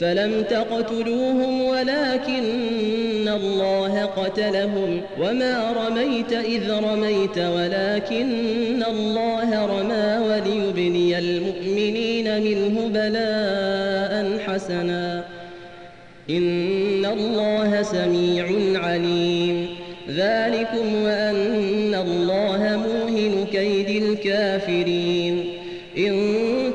فلم تقتلوهم ولكن الله قتلهم وما رميت إذ رميت ولكن الله رمى وليبني المؤمنين منه بلاء حسنا. إن الله سميع عليم. ذلكم وأن الله موهن كيد الكافرين.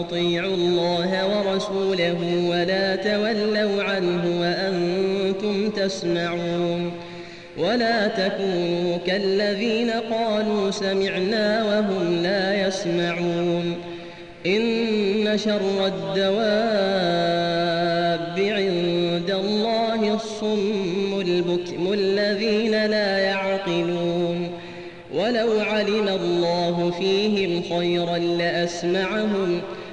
أطيعوا الله ورسوله ولا تولوا عنه وأنتم تسمعون ولا تكونوا كالذين قالوا سمعنا وهم لا يسمعون إن شر الدواب عند الله الصم البكم الذين لا يعقلون ولو علم الله فيهم خيرا لأسمعهم